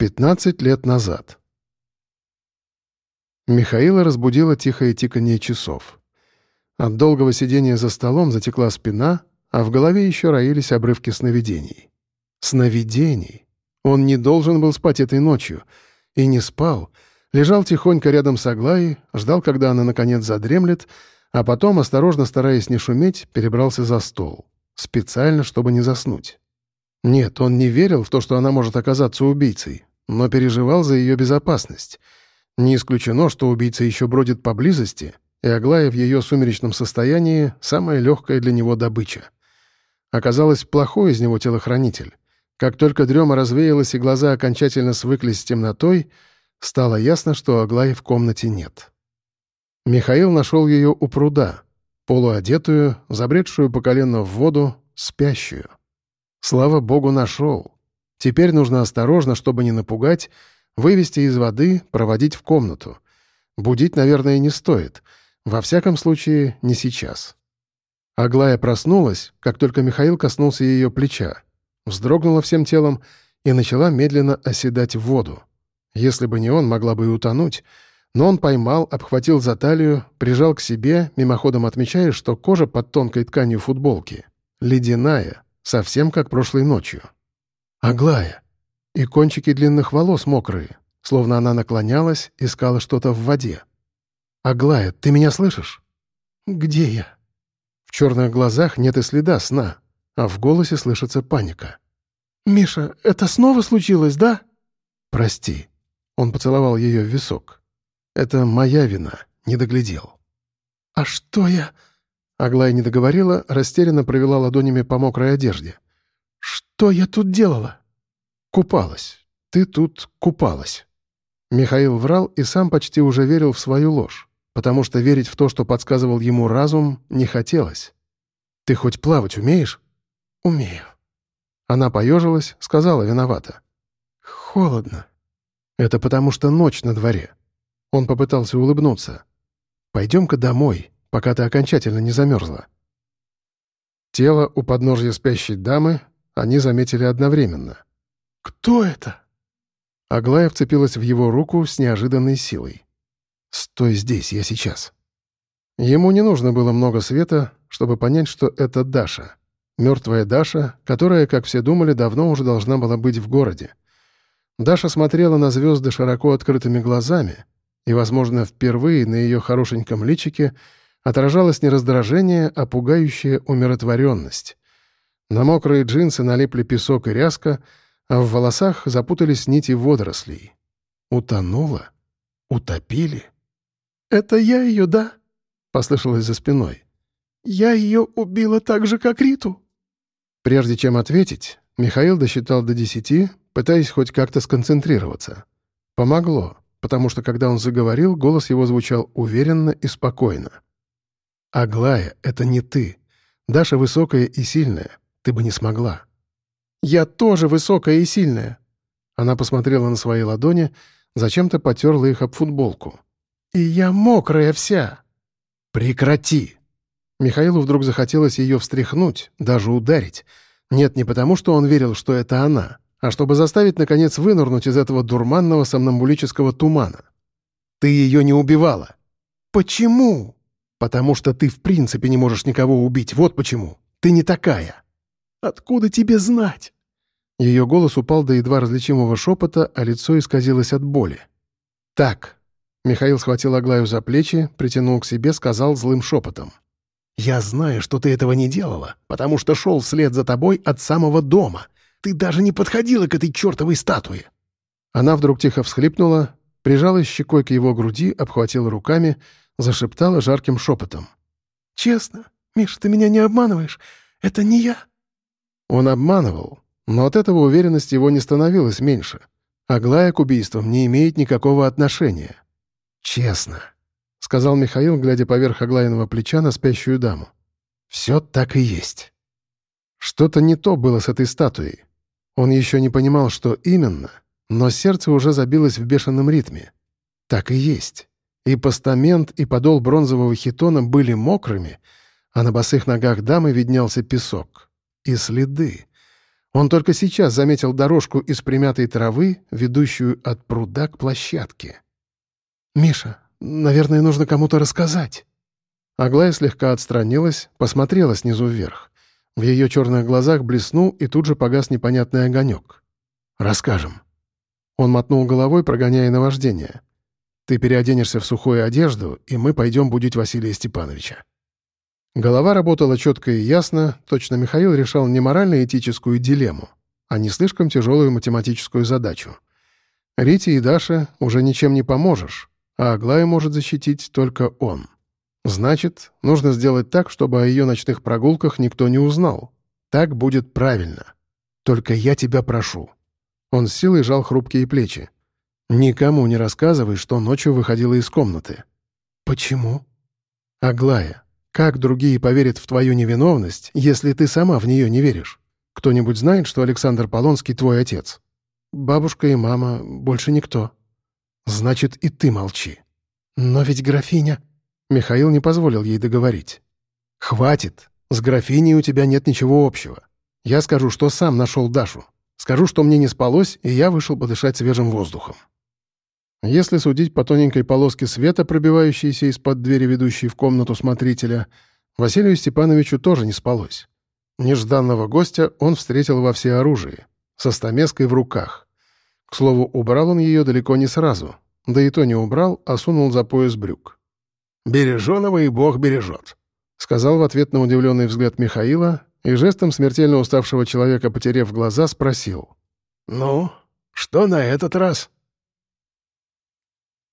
15 лет назад. Михаила разбудило тихое тиканье часов. От долгого сидения за столом затекла спина, а в голове еще роились обрывки сновидений. Сновидений! Он не должен был спать этой ночью. И не спал. Лежал тихонько рядом с Аглаей, ждал, когда она наконец задремлет, а потом, осторожно стараясь не шуметь, перебрался за стол. Специально, чтобы не заснуть. Нет, он не верил в то, что она может оказаться убийцей но переживал за ее безопасность. Не исключено, что убийца еще бродит поблизости, и Аглая в ее сумеречном состоянии — самая легкая для него добыча. Оказалось, плохой из него телохранитель. Как только дрема развеялась и глаза окончательно свыклись с темнотой, стало ясно, что Аглаи в комнате нет. Михаил нашел ее у пруда, полуодетую, забредшую по колено в воду, спящую. Слава богу, нашел. Теперь нужно осторожно, чтобы не напугать, вывести из воды, проводить в комнату. Будить, наверное, не стоит. Во всяком случае, не сейчас. Аглая проснулась, как только Михаил коснулся ее плеча, вздрогнула всем телом и начала медленно оседать в воду. Если бы не он, могла бы и утонуть, но он поймал, обхватил за талию, прижал к себе, мимоходом отмечая, что кожа под тонкой тканью футболки ледяная, совсем как прошлой ночью. Аглая. И кончики длинных волос мокрые, словно она наклонялась, искала что-то в воде. «Аглая, ты меня слышишь?» «Где я?» В черных глазах нет и следа сна, а в голосе слышится паника. «Миша, это снова случилось, да?» «Прости». Он поцеловал ее в висок. «Это моя вина, не доглядел». «А что я...» Аглая не договорила, растерянно провела ладонями по мокрой одежде. «Что я тут делала?» «Купалась. Ты тут купалась». Михаил врал и сам почти уже верил в свою ложь, потому что верить в то, что подсказывал ему разум, не хотелось. «Ты хоть плавать умеешь?» «Умею». Она поежилась, сказала виновата. «Холодно». «Это потому что ночь на дворе». Он попытался улыбнуться. «Пойдем-ка домой, пока ты окончательно не замерзла». Тело у подножья спящей дамы они заметили одновременно. «Кто это?» Аглая вцепилась в его руку с неожиданной силой. «Стой здесь, я сейчас». Ему не нужно было много света, чтобы понять, что это Даша. Мертвая Даша, которая, как все думали, давно уже должна была быть в городе. Даша смотрела на звезды широко открытыми глазами, и, возможно, впервые на ее хорошеньком личике отражалось не раздражение, а пугающая умиротворенность. На мокрые джинсы налипли песок и ряска, а в волосах запутались нити водорослей. Утонула? Утопили? «Это я ее, да?» — послышалось за спиной. «Я ее убила так же, как Риту?» Прежде чем ответить, Михаил досчитал до десяти, пытаясь хоть как-то сконцентрироваться. Помогло, потому что, когда он заговорил, голос его звучал уверенно и спокойно. «Аглая, это не ты. Даша высокая и сильная. Ты бы не смогла. Я тоже высокая и сильная. Она посмотрела на свои ладони, зачем-то потерла их об футболку. И я мокрая вся. Прекрати. Михаилу вдруг захотелось ее встряхнуть, даже ударить. Нет, не потому, что он верил, что это она, а чтобы заставить, наконец, вынырнуть из этого дурманного сомнамбулического тумана. Ты ее не убивала. Почему? Потому что ты в принципе не можешь никого убить, вот почему. Ты не такая. Откуда тебе знать?» Ее голос упал до едва различимого шепота, а лицо исказилось от боли. «Так». Михаил схватил Аглаю за плечи, притянул к себе, сказал злым шепотом. «Я знаю, что ты этого не делала, потому что шел вслед за тобой от самого дома. Ты даже не подходила к этой чертовой статуе». Она вдруг тихо всхлипнула, прижалась щекой к его груди, обхватила руками, зашептала жарким шепотом. «Честно, Миша, ты меня не обманываешь? Это не я?» Он обманывал, но от этого уверенность его не становилась меньше. Аглая к убийствам не имеет никакого отношения. «Честно», — сказал Михаил, глядя поверх Аглаиного плеча на спящую даму. «Все так и есть». Что-то не то было с этой статуей. Он еще не понимал, что именно, но сердце уже забилось в бешеном ритме. Так и есть. И постамент, и подол бронзового хитона были мокрыми, а на босых ногах дамы виднелся песок. И следы. Он только сейчас заметил дорожку из примятой травы, ведущую от пруда к площадке. «Миша, наверное, нужно кому-то рассказать». Аглая слегка отстранилась, посмотрела снизу вверх. В ее черных глазах блеснул и тут же погас непонятный огонек. «Расскажем». Он мотнул головой, прогоняя наваждение. «Ты переоденешься в сухую одежду, и мы пойдем будить Василия Степановича». Голова работала четко и ясно, точно Михаил решал не морально-этическую дилемму, а не слишком тяжелую математическую задачу. Рите и Даше уже ничем не поможешь, а Аглаю может защитить только он. Значит, нужно сделать так, чтобы о ее ночных прогулках никто не узнал. Так будет правильно. Только я тебя прошу. Он с силой жал хрупкие плечи. Никому не рассказывай, что ночью выходила из комнаты. Почему? Аглая, как другие поверят в твою невиновность, если ты сама в нее не веришь? Кто-нибудь знает, что Александр Полонский твой отец? Бабушка и мама, больше никто. Значит, и ты молчи. Но ведь графиня... Михаил не позволил ей договорить. «Хватит. С графиней у тебя нет ничего общего. Я скажу, что сам нашел Дашу. Скажу, что мне не спалось, и я вышел подышать свежим воздухом. Если судить по тоненькой полоске света, пробивающейся из-под двери, ведущей в комнату смотрителя, Василию Степановичу тоже не спалось. Нежданного гостя он встретил во всеоружии, со стамеской в руках. К слову, убрал он ее далеко не сразу, да и то не убрал, а сунул за пояс брюк. «Береженого и Бог бережет», — сказал в ответ на удивленный взгляд Михаила и жестом смертельно уставшего человека, потерев глаза, спросил. «Ну, что на этот раз?»